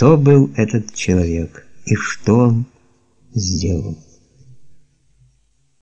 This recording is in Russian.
кто был этот человек и что он сделал.